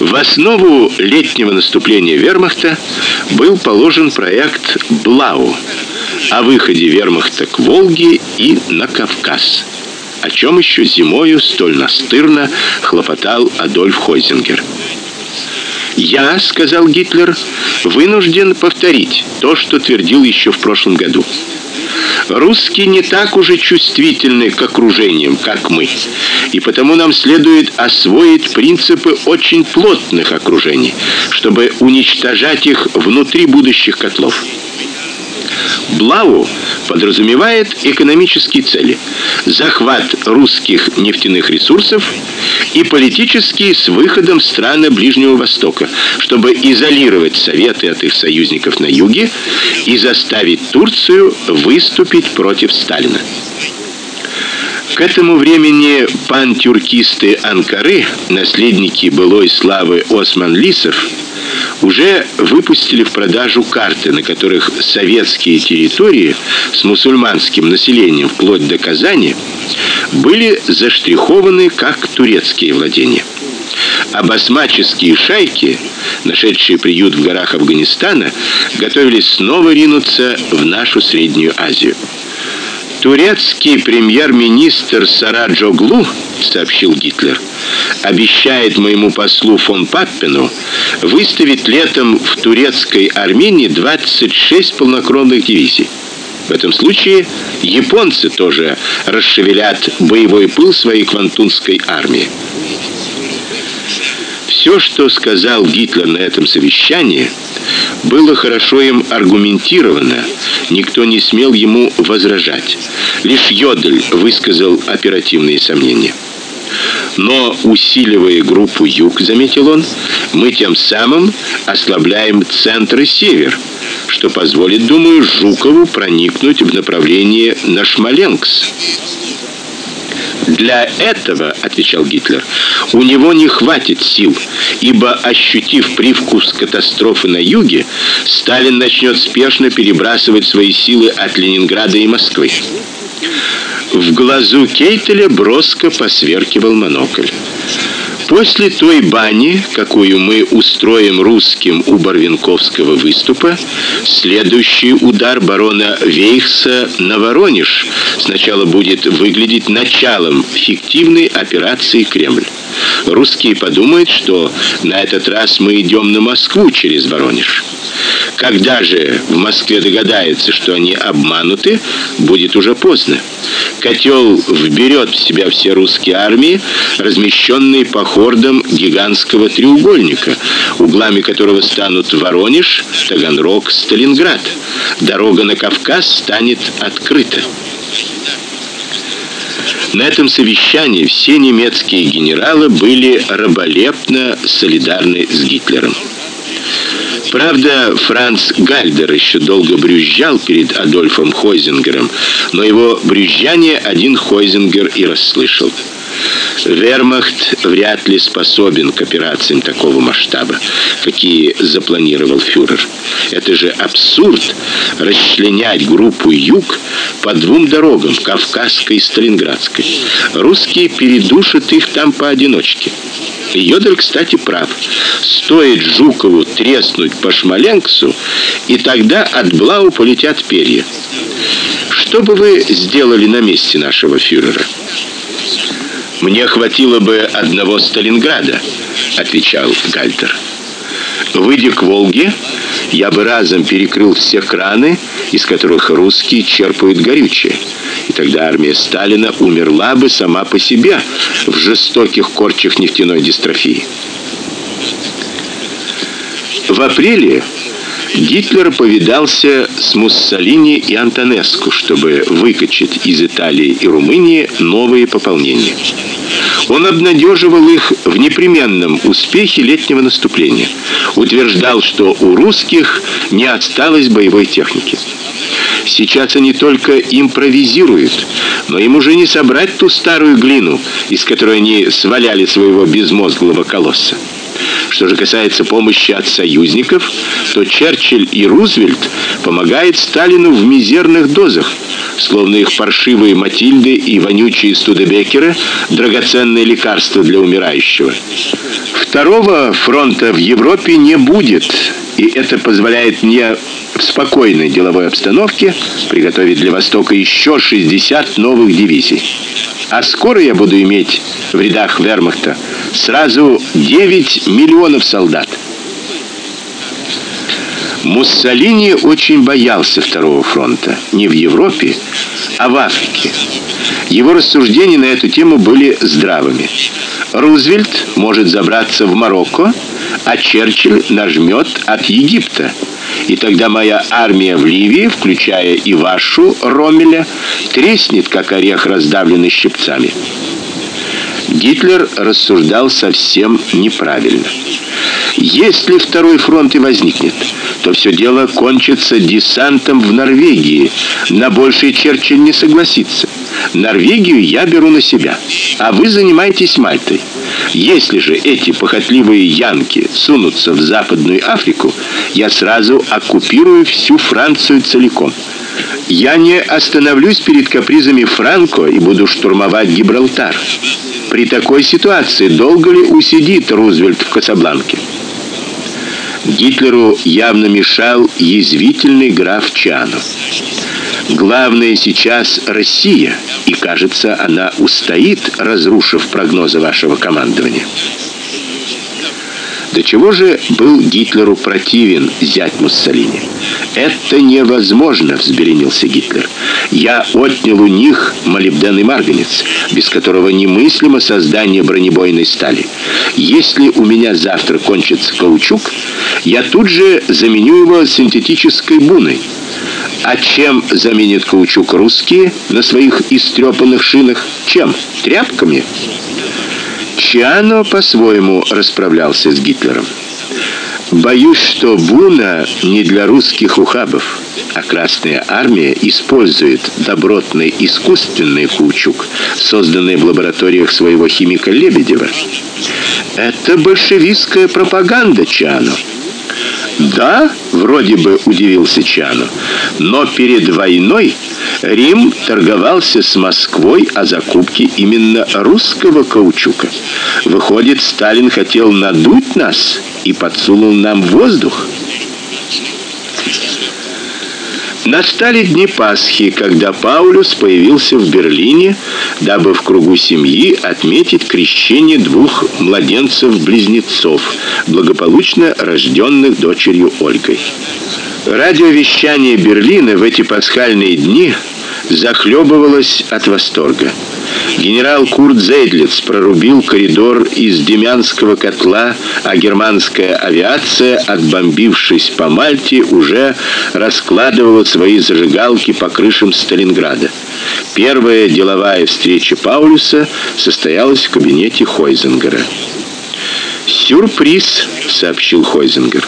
В основу летнего наступления Вермахта был положен проект Блау о выходе Вермахта к Волге и на Кавказ, о чем еще зимою столь настырно хлопотал Адольф Хойзингер. Я, сказал Гитлер, вынужден повторить то, что твердил еще в прошлом году. Русские не так уже чувствительны к окружениям, как мы. И потому нам следует освоить принципы очень плотных окружений, чтобы уничтожать их внутри будущих котлов. Блау подразумевает экономические цели: захват русских нефтяных ресурсов и политические с выходом страны Ближнего Востока, чтобы изолировать Советы от их союзников на юге и заставить Турцию выступить против Сталина. К этому времени пантюркисты Анкары, наследники былой славы Осман-Лисов, уже выпустили в продажу карты, на которых советские территории с мусульманским населением вплоть до Казани были заштрихованы как турецкие владения. А басмаческие шайки, нашедшие приют в горах Афганистана, готовились снова ринуться в нашу Среднюю Азию. Турецкий премьер-министр Сараджоглу, сообщил Гитлер, обещает моему послу фон Паппену выставить летом в турецкой Армении 26 полнокровных дивизий. В этом случае японцы тоже расшевелят боевой пыл своей квантунской армии. Все, что сказал Гитлер на этом совещании, было хорошо им аргументировано. Никто не смел ему возражать. Лишь Йодель высказал оперативные сомнения. Но усиливая группу Юг, заметил он, мы тем самым ослабляем центр и север, что позволит, думаю, Жукову проникнуть в направлении на Шмаленкс. Для этого, отвечал Гитлер, у него не хватит сил, ибо ощутив привкус катастрофы на юге, Сталин начнет спешно перебрасывать свои силы от Ленинграда и Москвы. В глазу Кейтеля броско посверкивал монокль. После той бани, какую мы устроим русским у Барвинковского выступа, следующий удар барона Вейхса на Воронеж сначала будет выглядеть началом фиктивной операции Кремль. Русские подумают, что на этот раз мы идем на Москву через Воронеж. Когда же в Москве догадаются, что они обмануты, будет уже поздно. Котел вберет в себя все русские армии, размещенные по хордам гигантского треугольника, углами которого станут Воронеж, Таганрог, Сталинград. Дорога на Кавказ станет открыта. На этом совещании все немецкие генералы были раболепно солидарны с Гитлером. Правда, Франц Гальдер еще долго брюзжал перед Адольфом Хойзингером, но его брюзжание один Хойзингер и расслышал. Вермахт вряд ли способен к операциям такого масштаба, какие запланировал фюрер. Это же абсурд расчленять группу Юг по двум дорогам, Кавказской и Сталинградской. Русские передушат их там поодиночке. И Йодель, кстати, прав. Стоит Жукову треснуть по Шмаленксу, и тогда от Блау полетят перья. Что бы вы сделали на месте нашего фюрера? Мне хватило бы одного Сталинграда, отвечал Гальтер. Выйдя к Волге, я бы разом перекрыл все краны, из которых русские черпают горючее. И тогда армия Сталина умерла бы сама по себе в жестоких корчах нефтяной дистрофии. В апреле Гитлер повидался с Муссолини и Антонеску, чтобы выкачать из Италии и Румынии новые пополнения. Он обнадеживал их в непременном успехе летнего наступления. Утверждал, что у русских не осталось боевой техники. Сейчас они только импровизируют, но им уже не собрать ту старую глину, из которой они сваляли своего безмозглого колосса. Что же касается помощи от союзников, то Черчилль и Рузвельт помогают Сталину в мизерных дозах, словно их паршивые Матильды и вонючие Студебекеры драгоценные лекарства для умирающего. Второго фронта в Европе не будет, и это позволяет мне в спокойной деловой обстановке приготовить для Востока еще 60 новых дивизий. А скоро я буду иметь в рядах Вермахта сразу 9 миллионов солдат. Муссолини очень боялся второго фронта, не в Европе, а в Африке. Его рассуждения на эту тему были здравыми. Рузвельт может забраться в Марокко, а Черчилль нажмет от Египта. И тогда моя армия в Ливии, включая и вашу, Ромеля, треснет, как орех, раздавленный щипцами. Гитлер рассуждал совсем неправильно. Если второй фронт и возникнет, то все дело кончится десантом в Норвегии. На большее Черчилль не согласится. Норвегию я беру на себя, а вы занимаетесь Мальтой. Если же эти похотливые янки сунутся в Западную Африку, я сразу оккупирую всю Францию целиком. Я не остановлюсь перед капризами Франко и буду штурмовать Гибралтар. При такой ситуации долго ли усидит Рузвельт в Касабланке? Гитлеру явно мешал язвительный граф Чанов. Главное сейчас Россия, и, кажется, она устоит, разрушив прогнозы вашего командования. До чего же был Гитлеру противен зять Муссолини? Это невозможно, взбеленился Гитлер. Я отнял у них молибден и марганец, без которого немыслимо создание бронебойной стали. Если у меня завтра кончится каучук, я тут же заменю его синтетической буной. А чем заменят каучук русские на своих истрепанных шинах? Чем? Тряпками? Чиано по-своему расправлялся с Гитлером. Боюсь, что Буна не для русских ухабов, а Красная армия использует добротный искусственный каучук, созданный в лабораториях своего химика Лебедева. Это большевистская пропаганда, Чано. Да, вроде бы удивился Чану. Но перед войной Рим торговался с Москвой о закупке именно русского каучука. Выходит, Сталин хотел надуть нас и подсунул нам воздух. Настали дни Пасхи, когда Паулюс появился в Берлине, дабы в кругу семьи отметить крещение двух младенцев-близнецов, благополучно рожденных дочерью Ольгой. Радиовещание Берлина в эти пасхальные дни захлебывалось от восторга. Генерал Курт Зейдлиц прорубил коридор из Демянского котла, а германская авиация, отбомбившись по Мальте, уже раскладывала свои зажигалки по крышам Сталинграда. Первая деловая встреча Паулюса состоялась в кабинете Хойзенгера. «Сюрприз», — сообщил Хойзенгер.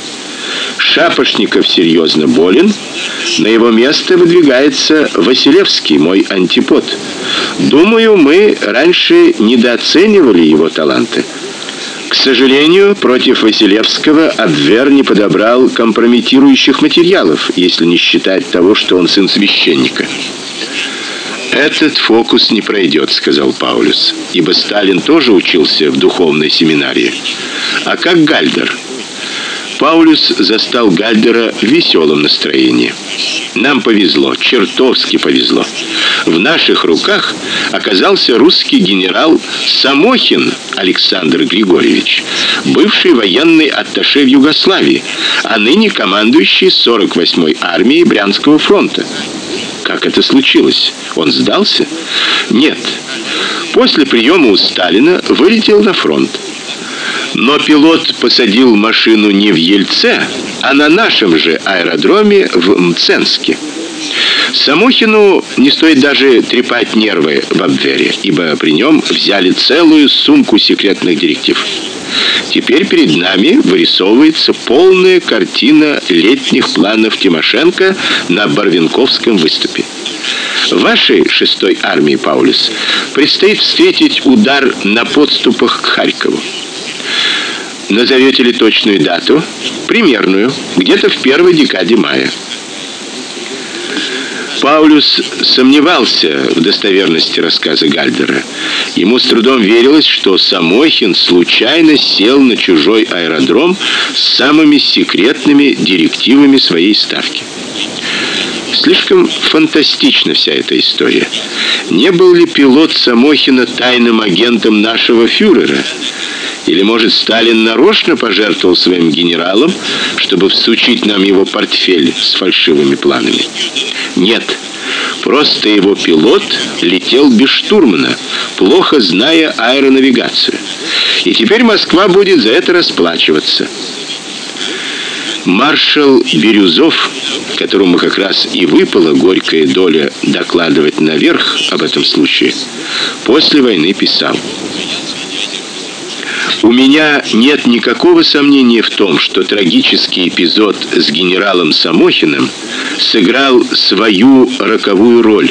Шапошников серьезно болен, на его место выдвигается Василевский, мой антипод. Думаю, мы раньше недооценивали его таланты. К сожалению, против Василевского Абвер не подобрал компрометирующих материалов, если не считать того, что он сын священника. Этот фокус не пройдет», — сказал Паулюс, ибо Сталин тоже учился в духовной семинарии. А как Гальдер? Паулюс застал Гальдера в веселом настроении. Нам повезло, чертовски повезло. В наших руках оказался русский генерал Самохин Александр Григорьевич, бывший военный атташе в Югославии, а ныне командующий 48-й армией Брянского фронта. Как это случилось? Он сдался? Нет. После приема у Сталина вылетел на фронт. Но пилот посадил машину не в Ельце, а на нашем же аэродроме в Мценске. Самохину не стоит даже трепать нервы в Абвере, ибо при нем взяли целую сумку секретных директив. Теперь перед нами вырисовывается полная картина летних планов Тимошенко на Барвинковском выступе. Вашей шестой армии, Паулюс, предстоит встретить удар на подступах к Харькову. Назовете ли точную дату? Примерную, где-то в первой декаде мая. Паулюс сомневался в достоверности рассказа Гальдера. Ему с трудом верилось, что Самохин случайно сел на чужой аэродром с самыми секретными директивами своей ставки. Слишком фантастична вся эта история. Не был ли пилот Самохина тайным агентом нашего фюрера? Или, может, Сталин нарочно пожертвовал своим генералом, чтобы всучить нам его портфель с фальшивыми планами? Нет. Просто его пилот летел без штурмана, плохо зная аэронавигацию. И теперь Москва будет за это расплачиваться. Маршал Бирюзов, которому как раз и выпала горькая доля докладывать наверх об этом случае, после войны писал: у меня нет никакого сомнения в том, что трагический эпизод с генералом Самохиным сыграл свою роковую роль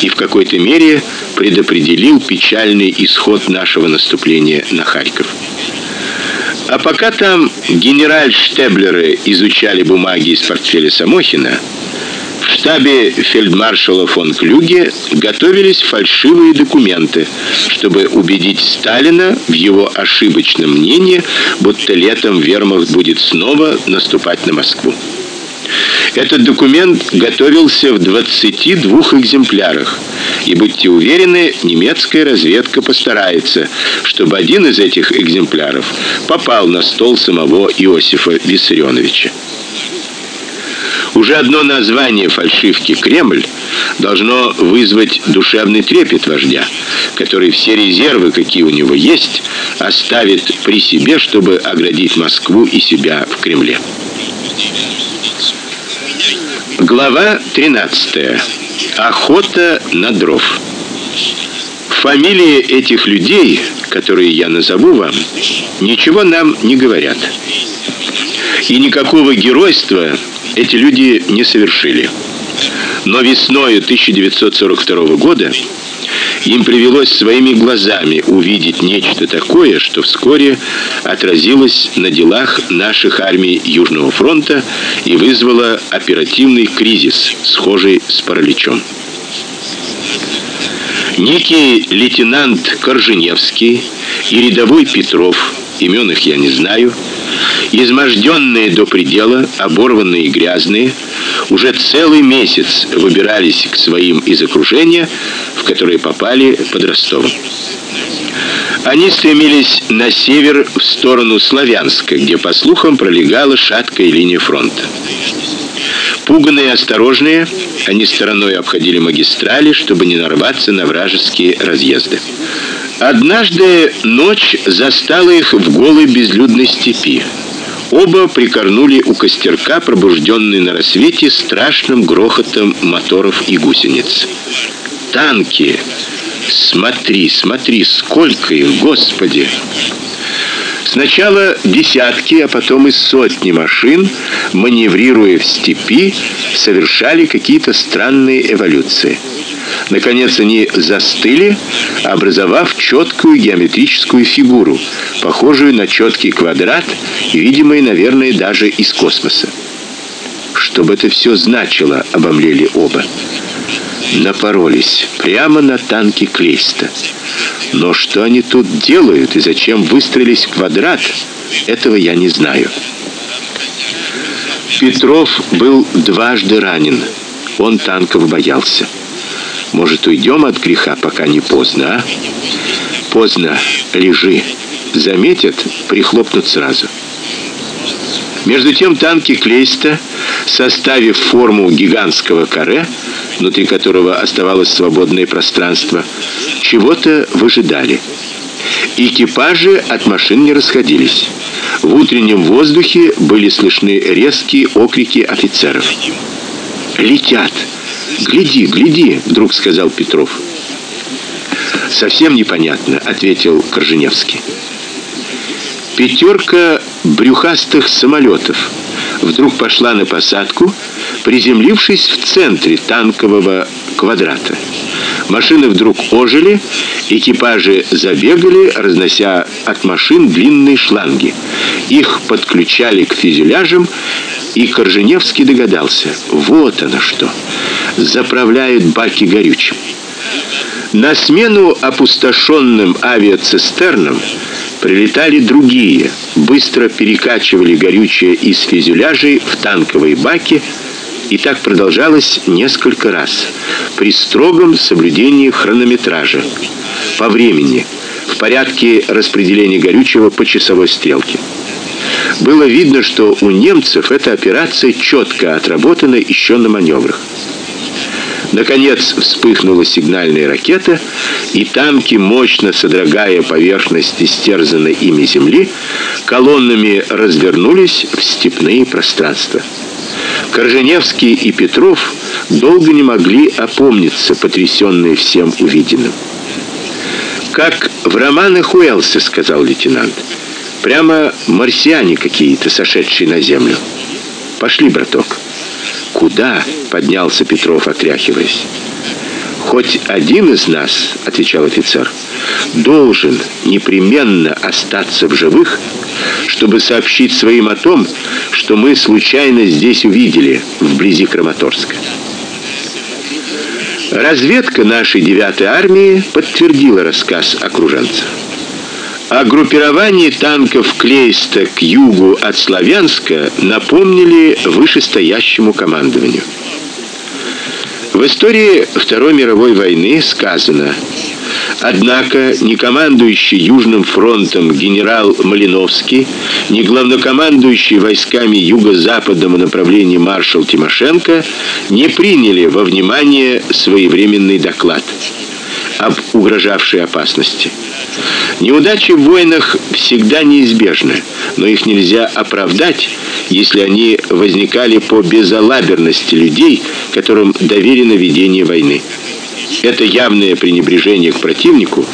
и в какой-то мере предопределил печальный исход нашего наступления на Харьков. А пока там генераль-штеблеры изучали бумаги из портфеля Самохина, в штабе фельдмаршала фон Клюге готовились фальшивые документы, чтобы убедить Сталина в его ошибочном мнении, будто летом Вермахт будет снова наступать на Москву. Этот документ готовился в 22 экземплярах. И будьте уверены, немецкая разведка постарается, чтобы один из этих экземпляров попал на стол самого Иосифа Виссарионовича. Уже одно название фальшивки Кремль должно вызвать душевный трепет вождя, который все резервы, какие у него есть, оставит при себе, чтобы оградить Москву и себя в Кремле. Глава 13. Охота на дров. Фамилии этих людей, которые я назову вам, ничего нам не говорят. И никакого геройства эти люди не совершили. Но весной 1942 года Им привелось своими глазами увидеть нечто такое, что вскоре отразилось на делах наших армий Южного фронта и вызвало оперативный кризис, схожий с параличом. Некий лейтенант Корженевский и рядовой Петров, имен их я не знаю, изможденные до предела, оборванные и грязные, уже целый месяц выбирались к своим из окружения, в которое попали под Ростовом. Они стремились на север в сторону Славянска, где по слухам пролегала шаткая линия фронта. Пуганные и осторожные, они стороной обходили магистрали, чтобы не нарваться на вражеские разъезды. Однажды ночь застала их в голой безлюдной степи. Оба прикорнули у костерка, пробужденные на рассвете страшным грохотом моторов и гусениц. Танки. Смотри, смотри, сколько их, Господи. Сначала десятки, а потом и сотни машин, маневрируя в степи, совершали какие-то странные эволюции. Наконец они застыли, образовав четкую геометрическую фигуру, похожую на четкий квадрат, видимый, наверное, даже из космоса. Что бы это все значило, обомлели оба. Напоролись прямо на танки Клейста. Но что они тут делают и зачем выстроились в квадрат, этого я не знаю. Петров был дважды ранен. Он танков боялся. Может, уйдем от греха, пока не поздно, а? Поздно. Лежи. Заметят, прихлопнут сразу. Между тем танки Клейста, составив форму гигантского каре, внутри которого оставалось свободное пространство, чего-то выжидали. Экипажи от машин не расходились. В утреннем воздухе были слышны резкие окрики офицеров. Летят. Гляди, гляди, вдруг сказал Петров. Совсем непонятно, ответил Корженевский. Пятерка брюхастых самолетов вдруг пошла на посадку, приземлившись в центре танкового квадрата. Машины вдруг ожили, экипажи забегали, разнося от машин длинные шланги. Их подключали к фюзеляжам, и Корженевский догадался: вот оно что. Заправляют баки горючим. На смену опустошенным авиацистернам прилетали другие, быстро перекачивали горючее из фюзеляжей в танковые баки, и так продолжалось несколько раз при строгом соблюдении хронометража по времени, в порядке распределения горючего по часовой стрелке. Было видно, что у немцев эта операция четко отработана еще на маневрах. Наконец вспыхнула сигнальная ракета, и танки, мощно содрогая поверхность истерзанной ими земли, колоннами развернулись в степные пространства. Корженевский и Петров долго не могли опомниться, потрясенные всем увиденным. Как в романах Уэллса, сказал лейтенант. Прямо марсиане какие-то, сошедшие на землю. Пошли, браток. Куда? поднялся Петров, отряхиваясь. Хоть один из нас, отвечал офицер, должен непременно остаться в живых, чтобы сообщить своим о том, что мы случайно здесь увидели вблизи Краматорска. Разведка нашей 9-й армии подтвердила рассказ окруженцев. О группировании танков Клейста к югу от Славянска напомнили вышестоящему командованию. В истории Второй мировой войны сказано: Однако ни командующий Южным фронтом генерал Малиновский, ни главнокомандующий войсками юго-западного направления маршал Тимошенко не приняли во внимание своевременный доклад об угрожавшей опасности. Неудачи в войнах всегда неизбежны, но их нельзя оправдать, если они возникали по безалаберности людей, которым доверено ведение войны. Это явное пренебрежение к противнику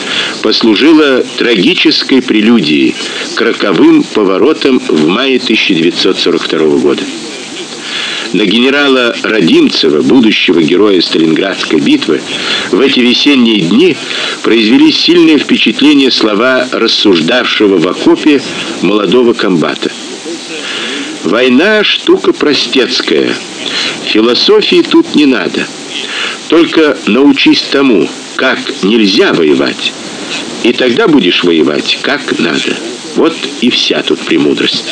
послужило трагической прелюдией к роковым поворотам в мае 1942 года. На генерала Родимцева, будущего героя Сталинградской битвы, в эти весенние дни произвели сильное впечатление слова рассуждавшего в окопе молодого комбата. Война штука простецкая. Философии тут не надо. Только научись тому, как нельзя воевать, и тогда будешь воевать как надо. Вот и вся тут премудрость.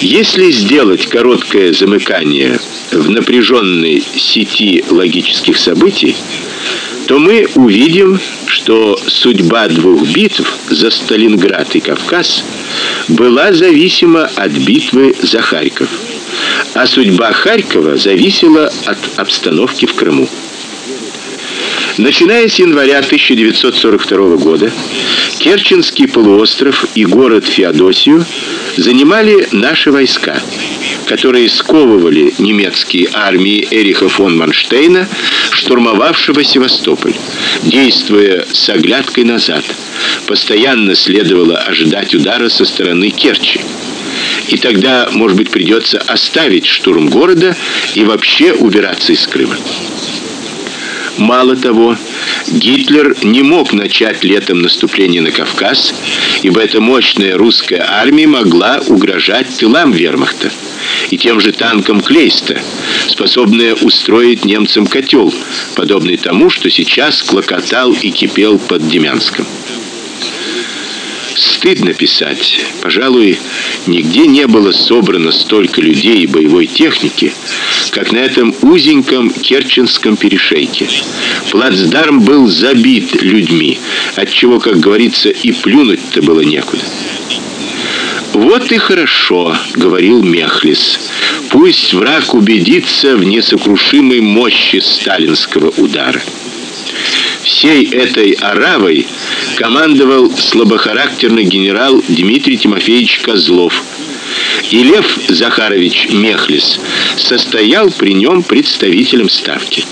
Если сделать короткое замыкание в напряженной сети логических событий, то мы увидим, что судьба двух битв за Сталинград и Кавказ была зависима от битвы за Харьков, а судьба Харькова зависела от обстановки в Крыму. Начиная с января 1942 года Керченский полуостров и город Феодосию занимали наши войска, которые сковывали немецкие армии Эриха фон Манштейна, штурмовавшего Севастополь, действуя с оглядкой назад. Постоянно следовало ожидать удара со стороны Керчи. И тогда, может быть, придется оставить штурм города и вообще убираться из Крыма. Мало того, Гитлер не мог начать летом наступление на Кавказ, ибо эта мощная русская армия могла угрожать тылам вермахта и тем же танкам Клейста, способная устроить немцам котел, подобный тому, что сейчас клокотал и кипел под Демянском. Стыдно писать. Пожалуй, нигде не было собрано столько людей и боевой техники, как на этом узеньком Керченском перешейке. Плацдарм был забит людьми, от чего, как говорится, и плюнуть-то было некуда. Вот и хорошо, говорил Мехлис. Пусть враг убедится в несокрушимой мощи сталинского удара. Всей этой аравой командовал слабохарактерный генерал Дмитрий Тимофеевич Козлов. И Лев Захарович Мехлис состоял при нем представителем ставки.